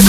you